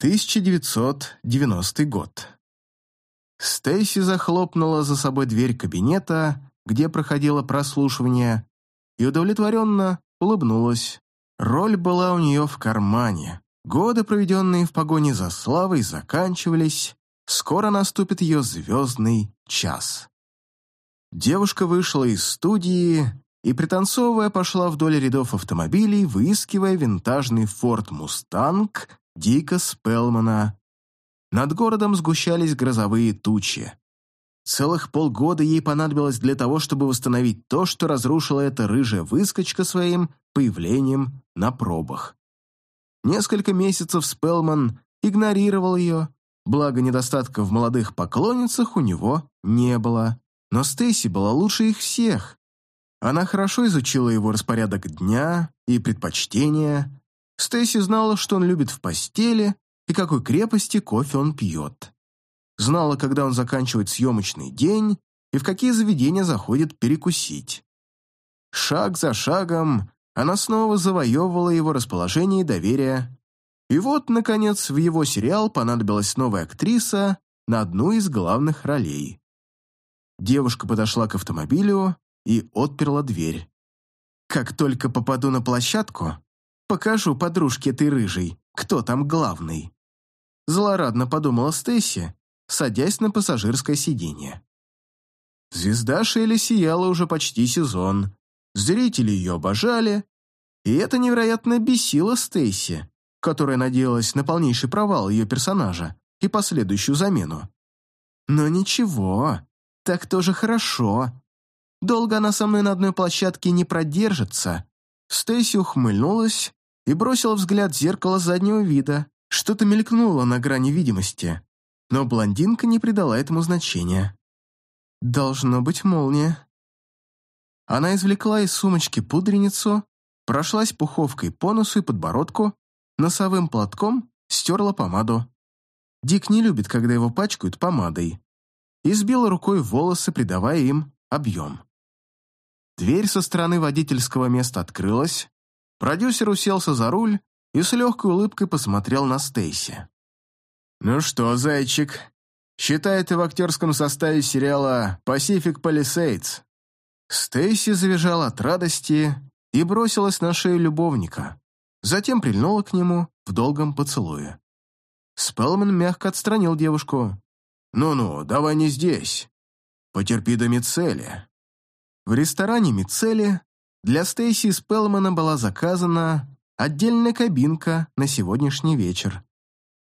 1990 год. Стейси захлопнула за собой дверь кабинета, где проходило прослушивание, и удовлетворенно улыбнулась. Роль была у нее в кармане. Годы, проведенные в погоне за славой, заканчивались. Скоро наступит ее звездный час. Девушка вышла из студии и, пританцовывая, пошла вдоль рядов автомобилей, выискивая винтажный Форд Мустанг Дика Спелмана. Над городом сгущались грозовые тучи. Целых полгода ей понадобилось для того, чтобы восстановить то, что разрушила эта рыжая выскочка своим появлением на пробах. Несколько месяцев Спелман игнорировал ее, благо недостатка в молодых поклонницах у него не было. Но Стейси была лучше их всех. Она хорошо изучила его распорядок дня и предпочтения, Стейси знала, что он любит в постели и какой крепости кофе он пьет. Знала, когда он заканчивает съемочный день и в какие заведения заходит перекусить. Шаг за шагом она снова завоевывала его расположение и доверие. И вот, наконец, в его сериал понадобилась новая актриса на одну из главных ролей. Девушка подошла к автомобилю и отперла дверь. «Как только попаду на площадку, Покажу подружке этой рыжей, кто там главный. Злорадно подумала Стесси, садясь на пассажирское сиденье. Звезда Шелли сияла уже почти сезон. Зрители ее обожали, и это невероятно бесило Стейси, которая надеялась на полнейший провал ее персонажа и последующую замену. Но ничего, так тоже хорошо. Долго она со мной на одной площадке не продержится. Стейси ухмыльнулась и бросил взгляд в зеркало заднего вида. Что-то мелькнуло на грани видимости, но блондинка не придала этому значения. «Должно быть молния». Она извлекла из сумочки пудреницу, прошлась пуховкой по носу и подбородку, носовым платком стерла помаду. Дик не любит, когда его пачкают помадой. И сбила рукой волосы, придавая им объем. Дверь со стороны водительского места открылась, Продюсер уселся за руль и с легкой улыбкой посмотрел на Стейси. «Ну что, зайчик, считай ты в актерском составе сериала «Pacific Palisades». Стейси завизжала от радости и бросилась на шею любовника, затем прильнула к нему в долгом поцелуе. Спелман мягко отстранил девушку. «Ну-ну, давай не здесь. Потерпи до Мицели». В ресторане Мицели для Стейси Спелмана была заказана отдельная кабинка на сегодняшний вечер.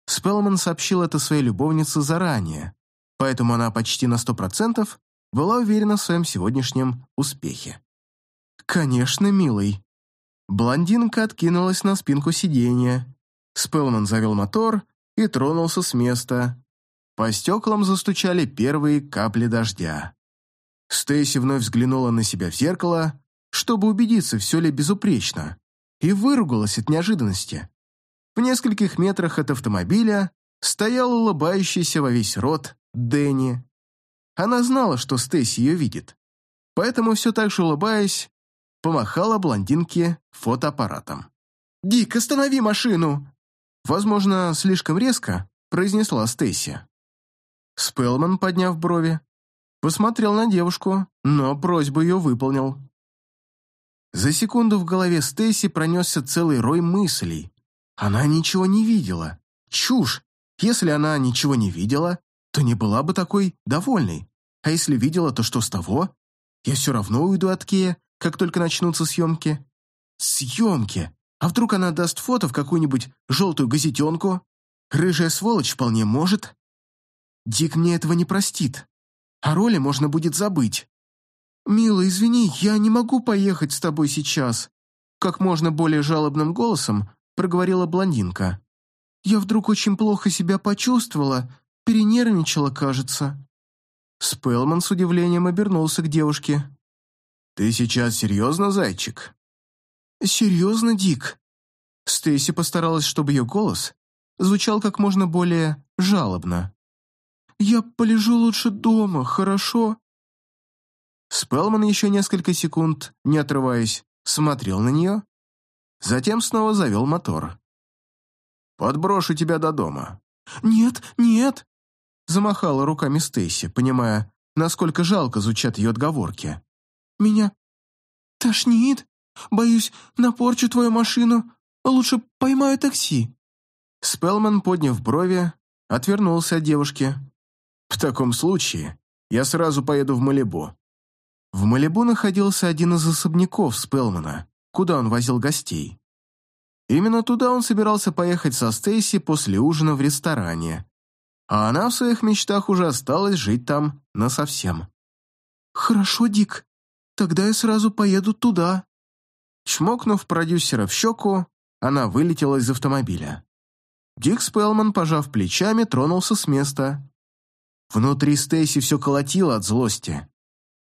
Спелман сообщил это своей любовнице заранее, поэтому она почти на сто процентов была уверена в своем сегодняшнем успехе. «Конечно, милый». Блондинка откинулась на спинку сиденья. Спелман завел мотор и тронулся с места. По стеклам застучали первые капли дождя. Стейси вновь взглянула на себя в зеркало чтобы убедиться, все ли безупречно, и выругалась от неожиданности. В нескольких метрах от автомобиля стоял улыбающийся во весь рот Дэнни. Она знала, что Стейси ее видит, поэтому все так же улыбаясь, помахала блондинке фотоаппаратом. «Дик, останови машину!» Возможно, слишком резко, произнесла Стейси. Спелман, подняв брови, посмотрел на девушку, но просьбу ее выполнил. За секунду в голове Стейси пронесся целый рой мыслей. Она ничего не видела. Чушь! Если она ничего не видела, то не была бы такой довольной. А если видела, то что с того? Я все равно уйду от Кея, как только начнутся съемки. Съемки! А вдруг она даст фото в какую-нибудь желтую газетенку? Рыжая сволочь вполне может. Дик мне этого не простит. О роли можно будет забыть. «Мила, извини, я не могу поехать с тобой сейчас», как можно более жалобным голосом проговорила блондинка. «Я вдруг очень плохо себя почувствовала, перенервничала, кажется». Спелман с удивлением обернулся к девушке. «Ты сейчас серьезно, зайчик?» «Серьезно, Дик?» Стейси постаралась, чтобы ее голос звучал как можно более жалобно. «Я полежу лучше дома, хорошо?» Спелман еще несколько секунд, не отрываясь, смотрел на нее, затем снова завел мотор. Подброшу тебя до дома». «Нет, нет!» Замахала руками Стейси, понимая, насколько жалко звучат ее отговорки. «Меня тошнит. Боюсь, напорчу твою машину. Лучше поймаю такси». Спелман, подняв брови, отвернулся от девушки. «В таком случае я сразу поеду в Малибу». В Малибу находился один из особняков Спелмана, куда он возил гостей. Именно туда он собирался поехать со Стейси после ужина в ресторане, а она в своих мечтах уже осталась жить там насовсем. «Хорошо, Дик, тогда я сразу поеду туда». Чмокнув продюсера в щеку, она вылетела из автомобиля. Дик Спелман, пожав плечами, тронулся с места. Внутри Стейси все колотило от злости.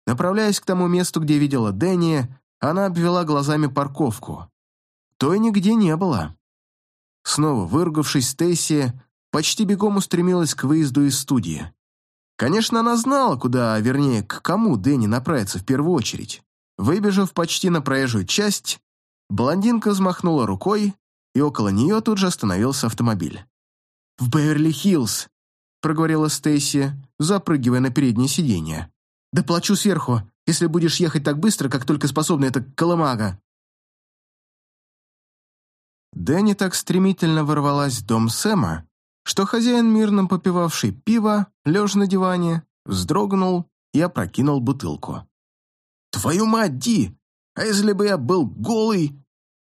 Направляясь к тому месту, где видела Дэнни, она обвела глазами парковку. Той нигде не было. Снова выругавшись, Стейси почти бегом устремилась к выезду из студии. Конечно, она знала, куда, вернее, к кому Дэнни направится в первую очередь. Выбежав почти на проезжую часть, блондинка взмахнула рукой, и около нее тут же остановился автомобиль. «В Беверли-Хиллз», — проговорила Стейси, запрыгивая на переднее сиденье. «Да плачу сверху, если будешь ехать так быстро, как только способна эта колымага». Дэнни так стремительно ворвалась в дом Сэма, что хозяин, мирно попивавший пиво, лежа на диване, вздрогнул и опрокинул бутылку. «Твою мать, Ди! А если бы я был голый?»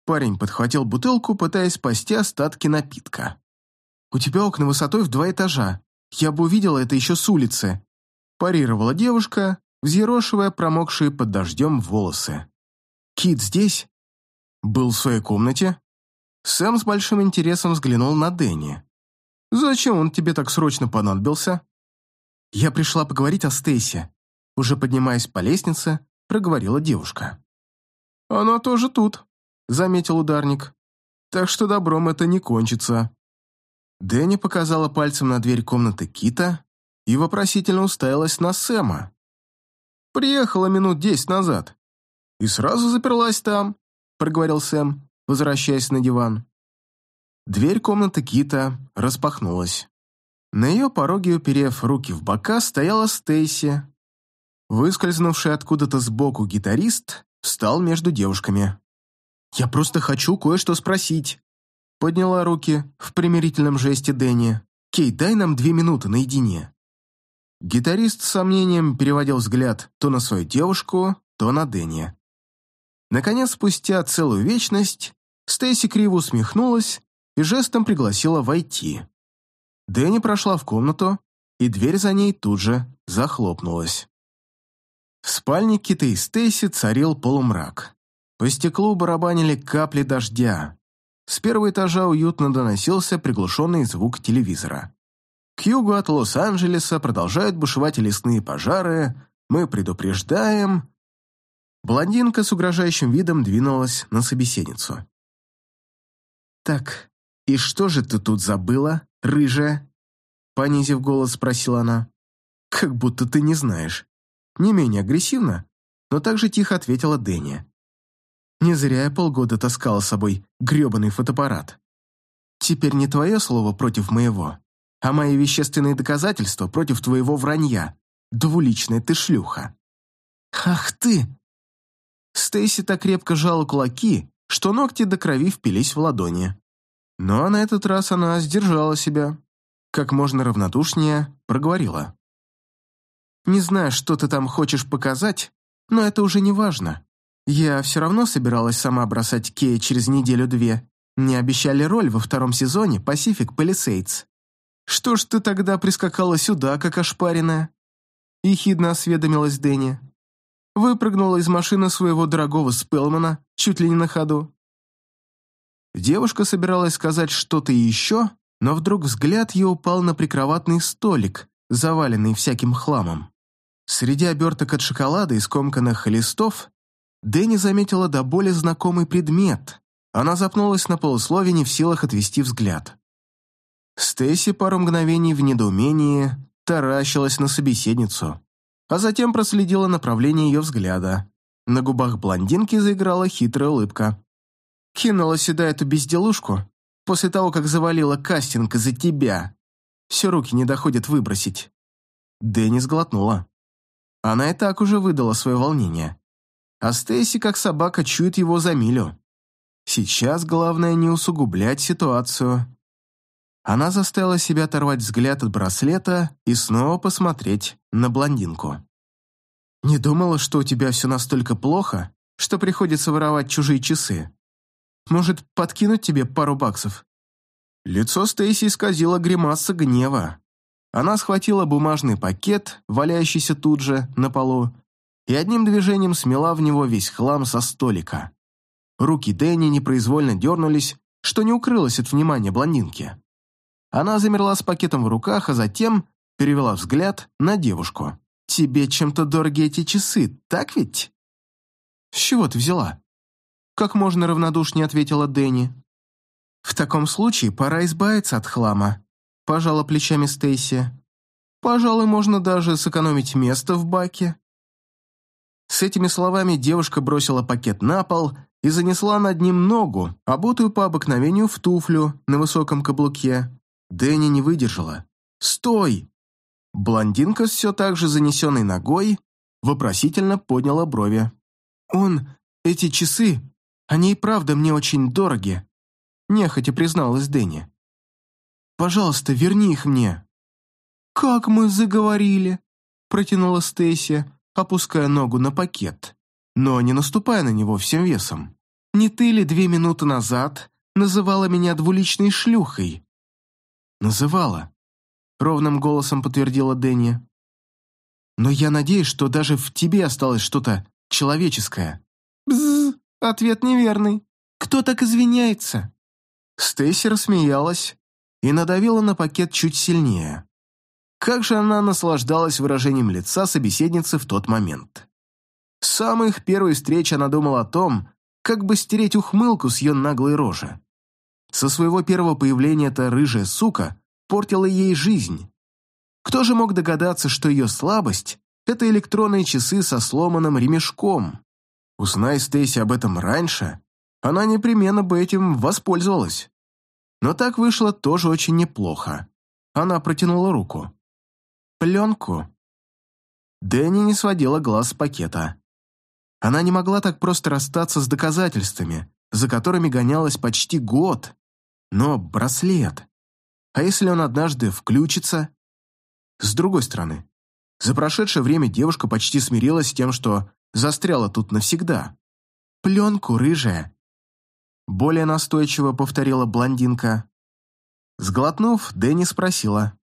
Парень подхватил бутылку, пытаясь спасти остатки напитка. «У тебя окна высотой в два этажа. Я бы увидела это еще с улицы», парировала девушка, взъерошивая промокшие под дождем волосы. «Кит здесь?» «Был в своей комнате?» Сэм с большим интересом взглянул на Дэнни. «Зачем он тебе так срочно понадобился?» «Я пришла поговорить о Стейсе», уже поднимаясь по лестнице, проговорила девушка. «Она тоже тут», — заметил ударник. «Так что добром это не кончится». Дэнни показала пальцем на дверь комнаты Кита и вопросительно уставилась на Сэма. «Приехала минут десять назад и сразу заперлась там», — проговорил Сэм, возвращаясь на диван. Дверь комнаты Кита распахнулась. На ее пороге, уперев руки в бока, стояла Стейси. Выскользнувший откуда-то сбоку гитарист встал между девушками. «Я просто хочу кое-что спросить», — подняла руки в примирительном жесте Дэнни. «Кейт, дай нам две минуты наедине». Гитарист с сомнением переводил взгляд то на свою девушку, то на Дэнни. Наконец, спустя целую вечность, Стейси криво усмехнулась и жестом пригласила войти. Дэнни прошла в комнату, и дверь за ней тут же захлопнулась. В спальне Киты и Стейси царил полумрак. По стеклу барабанили капли дождя. С первого этажа уютно доносился приглушенный звук телевизора. К югу от Лос-Анджелеса продолжают бушевать лесные пожары. Мы предупреждаем. Блондинка с угрожающим видом двинулась на собеседницу. «Так, и что же ты тут забыла, рыжая?» Понизив голос, спросила она. «Как будто ты не знаешь». Не менее агрессивно, но также тихо ответила Дэнни. «Не зря я полгода таскала с собой грёбаный фотоаппарат. Теперь не твое слово против моего, а мои вещественные доказательства против твоего вранья. Двуличная ты шлюха». «Ах ты!» Стейси так крепко жала кулаки, что ногти до крови впились в ладони. Но на этот раз она сдержала себя. Как можно равнодушнее проговорила. «Не знаю, что ты там хочешь показать, но это уже не важно. Я все равно собиралась сама бросать Кея через неделю-две. Мне обещали роль во втором сезоне Pacific Palisades. Что ж ты тогда прискакала сюда, как ошпаренная?» Ехидно осведомилась Дэнни. Выпрыгнула из машины своего дорогого Спелмана, чуть ли не на ходу. Девушка собиралась сказать что-то еще, но вдруг взгляд ее упал на прикроватный столик, заваленный всяким хламом. Среди оберток от шоколада и скомканных листов Дэнни заметила до боли знакомый предмет. Она запнулась на полуслове, не в силах отвести взгляд. Стейси пару мгновений в недоумении таращилась на собеседницу а затем проследила направление ее взгляда. На губах блондинки заиграла хитрая улыбка. «Кинула сюда эту безделушку, после того, как завалила кастинг из-за тебя. Все руки не доходят выбросить». Дэнни сглотнула. Она и так уже выдала свое волнение. А Стейси, как собака, чует его за милю. Сейчас главное не усугублять ситуацию. Она заставила себя оторвать взгляд от браслета и снова посмотреть на блондинку. «Не думала, что у тебя все настолько плохо, что приходится воровать чужие часы. Может, подкинуть тебе пару баксов?» Лицо Стейси исказило гримаса гнева. Она схватила бумажный пакет, валяющийся тут же, на полу, и одним движением смела в него весь хлам со столика. Руки Дэнни непроизвольно дернулись, что не укрылось от внимания блондинки. Она замерла с пакетом в руках, а затем перевела взгляд на девушку. «Тебе чем-то дороги эти часы, так ведь?» «С чего ты взяла?» Как можно равнодушнее ответила Дэнни. «В таком случае пора избавиться от хлама», пожала плечами Стейси. «Пожалуй, можно даже сэкономить место в баке». С этими словами девушка бросила пакет на пол и занесла над ним ногу, обутую по обыкновению в туфлю на высоком каблуке. Дэнни не выдержала. «Стой!» Блондинка все так же занесенной ногой вопросительно подняла брови. «Он, эти часы, они и правда мне очень дороги», нехотя призналась Дэнни. Пожалуйста, верни их мне». «Как мы заговорили?» – протянула Стейси, опуская ногу на пакет, но не наступая на него всем весом. «Не ты ли две минуты назад называла меня двуличной шлюхой?» «Называла», — ровным голосом подтвердила Дэнни. «Но я надеюсь, что даже в тебе осталось что-то человеческое». «Бзз, ответ неверный. Кто так извиняется?» Стейси рассмеялась, и надавила на пакет чуть сильнее. Как же она наслаждалась выражением лица собеседницы в тот момент. С самой их первой встречи она думала о том, как бы стереть ухмылку с ее наглой рожи. Со своего первого появления эта рыжая сука портила ей жизнь. Кто же мог догадаться, что ее слабость — это электронные часы со сломанным ремешком? Узнай Стейси об этом раньше, она непременно бы этим воспользовалась. Но так вышло тоже очень неплохо. Она протянула руку. «Пленку». Дэнни не сводила глаз с пакета. Она не могла так просто расстаться с доказательствами, за которыми гонялась почти год. Но браслет. А если он однажды включится? С другой стороны, за прошедшее время девушка почти смирилась с тем, что застряла тут навсегда. Пленку, рыжая, более настойчиво повторила блондинка. Сглотнув, Дэнни спросила.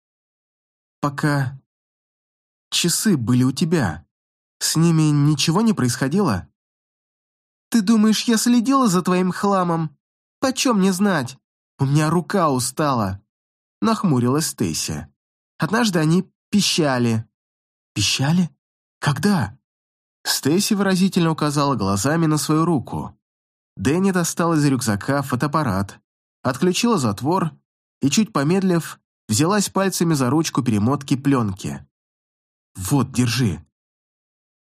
«Пока часы были у тебя, с ними ничего не происходило?» «Ты думаешь, я следила за твоим хламом? Почем мне знать? У меня рука устала!» Нахмурилась Стейси. «Однажды они пищали». «Пищали? Когда?» Стейси выразительно указала глазами на свою руку. Дэнни достал из рюкзака фотоаппарат, отключила затвор и, чуть помедлив, взялась пальцами за ручку перемотки пленки. «Вот, держи».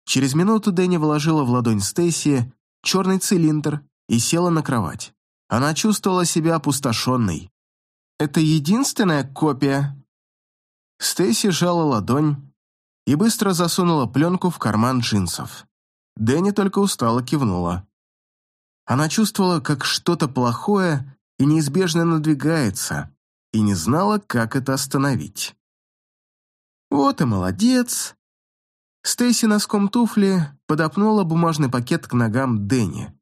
Через минуту Дэнни вложила в ладонь Стейси черный цилиндр и села на кровать. Она чувствовала себя опустошенной. «Это единственная копия?» Стейси сжала ладонь и быстро засунула пленку в карман джинсов. Дэнни только устало кивнула. Она чувствовала, как что-то плохое и неизбежно надвигается, и не знала, как это остановить. «Вот и молодец!» Стейси носком туфли подопнула бумажный пакет к ногам Дэнни.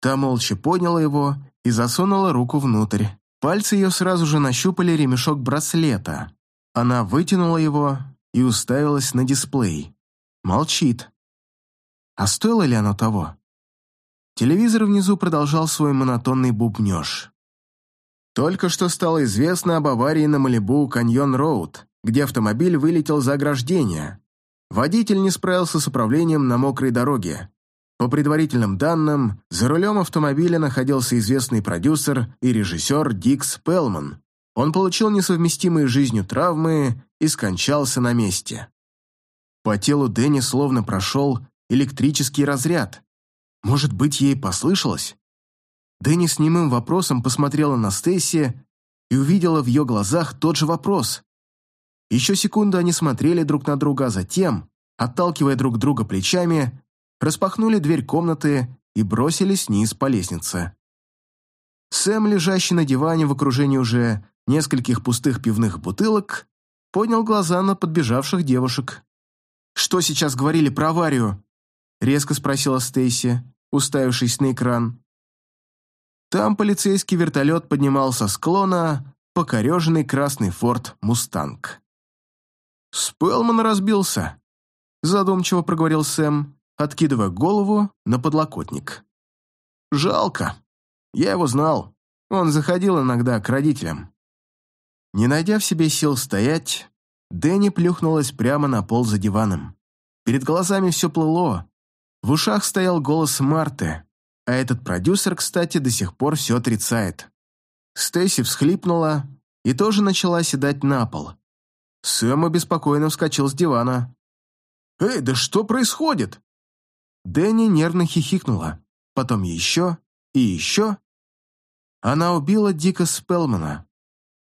Та молча подняла его и засунула руку внутрь. Пальцы ее сразу же нащупали ремешок браслета. Она вытянула его и уставилась на дисплей. Молчит. А стоило ли оно того? Телевизор внизу продолжал свой монотонный бубнеж. Только что стало известно об аварии на Малибу Каньон-Роуд, где автомобиль вылетел за ограждение. Водитель не справился с управлением на мокрой дороге. По предварительным данным, за рулем автомобиля находился известный продюсер и режиссер Дикс Пелман. Он получил несовместимые жизнью травмы и скончался на месте. По телу Дэнни словно прошел электрический разряд. Может быть, ей послышалось? Дэнни с немым вопросом посмотрела на Стейси и увидела в ее глазах тот же вопрос. Еще секунду они смотрели друг на друга, а затем, отталкивая друг друга плечами, распахнули дверь комнаты и бросились вниз по лестнице. Сэм, лежащий на диване в окружении уже нескольких пустых пивных бутылок, поднял глаза на подбежавших девушек. «Что сейчас говорили про аварию?» — резко спросила Стейси, уставившись на экран. Там полицейский вертолет поднимался с склона покореженный красный форт «Мустанг». «Спелман разбился», — задумчиво проговорил Сэм, откидывая голову на подлокотник. «Жалко. Я его знал. Он заходил иногда к родителям». Не найдя в себе сил стоять, Дэнни плюхнулась прямо на пол за диваном. Перед глазами все плыло. В ушах стоял голос Марты, а этот продюсер, кстати, до сих пор все отрицает. Стейси всхлипнула и тоже начала седать на пол. Сэм обеспокоенно вскочил с дивана. «Эй, да что происходит?» Дэнни нервно хихикнула, потом еще и еще. Она убила Дика Спелмана.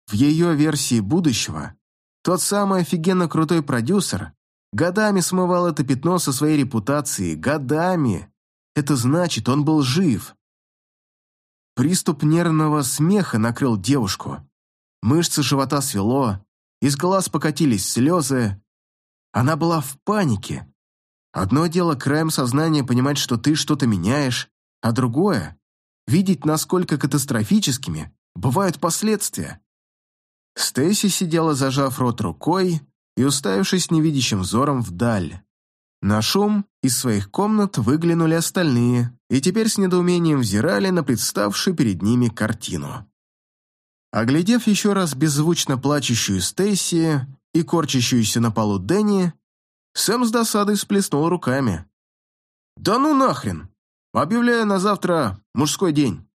В ее версии будущего тот самый офигенно крутой продюсер годами смывал это пятно со своей репутации, годами. Это значит, он был жив. Приступ нервного смеха накрыл девушку. Мышцы живота свело, из глаз покатились слезы. Она была в панике. Одно дело краем сознания понимать, что ты что-то меняешь, а другое — видеть, насколько катастрофическими бывают последствия. Стейси сидела, зажав рот рукой и уставившись невидящим взором вдаль. На шум из своих комнат выглянули остальные и теперь с недоумением взирали на представшую перед ними картину. Оглядев еще раз беззвучно плачущую Стейси и корчащуюся на полу Дэнни, Сэм с досадой всплеснул руками. «Да ну нахрен! Объявляю на завтра мужской день!»